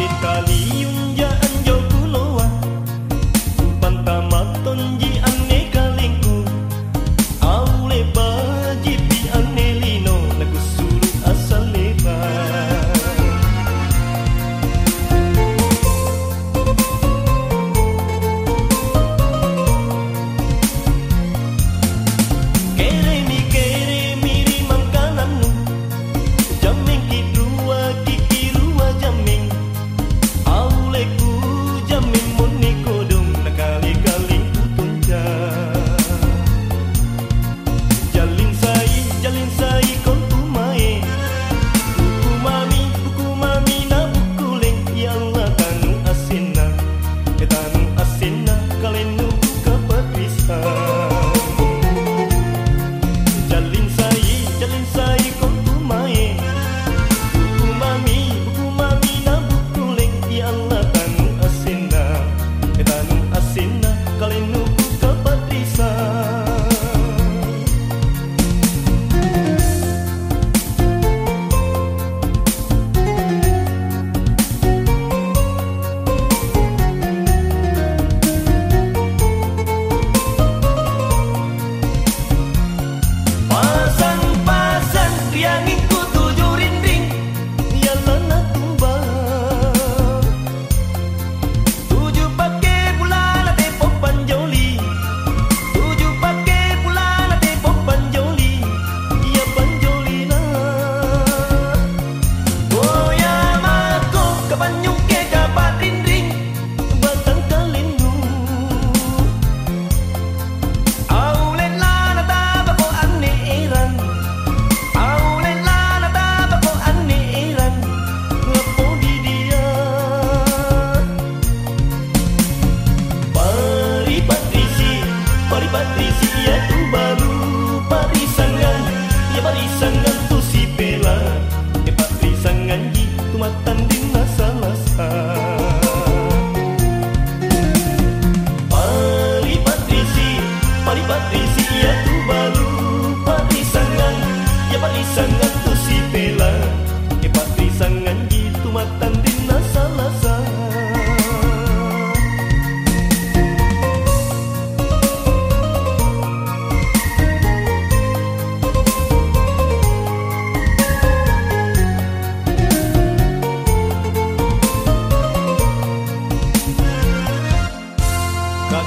Italy.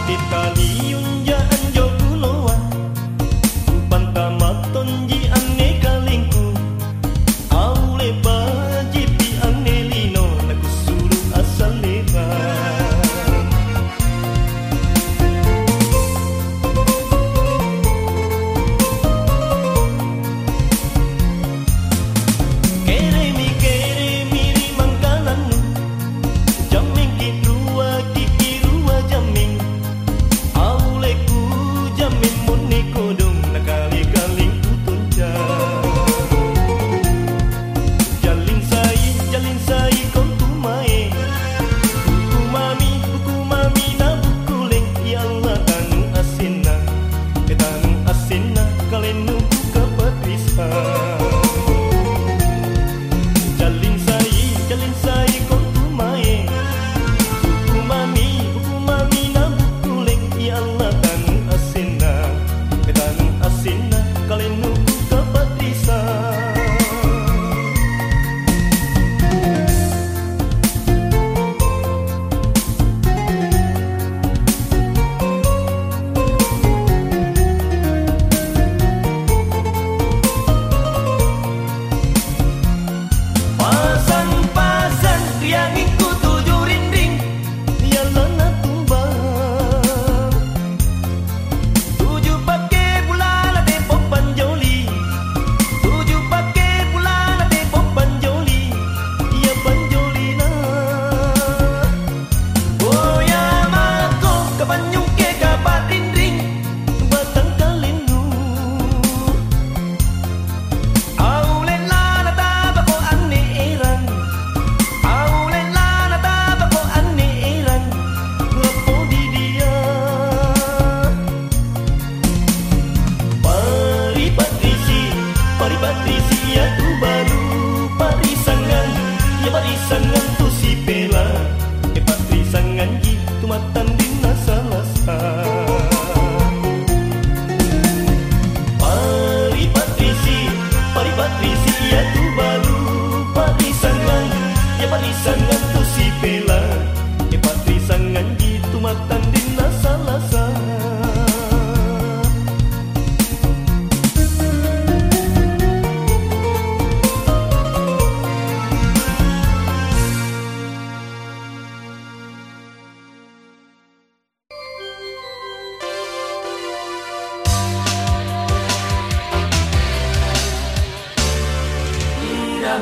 Italia.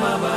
Waruweko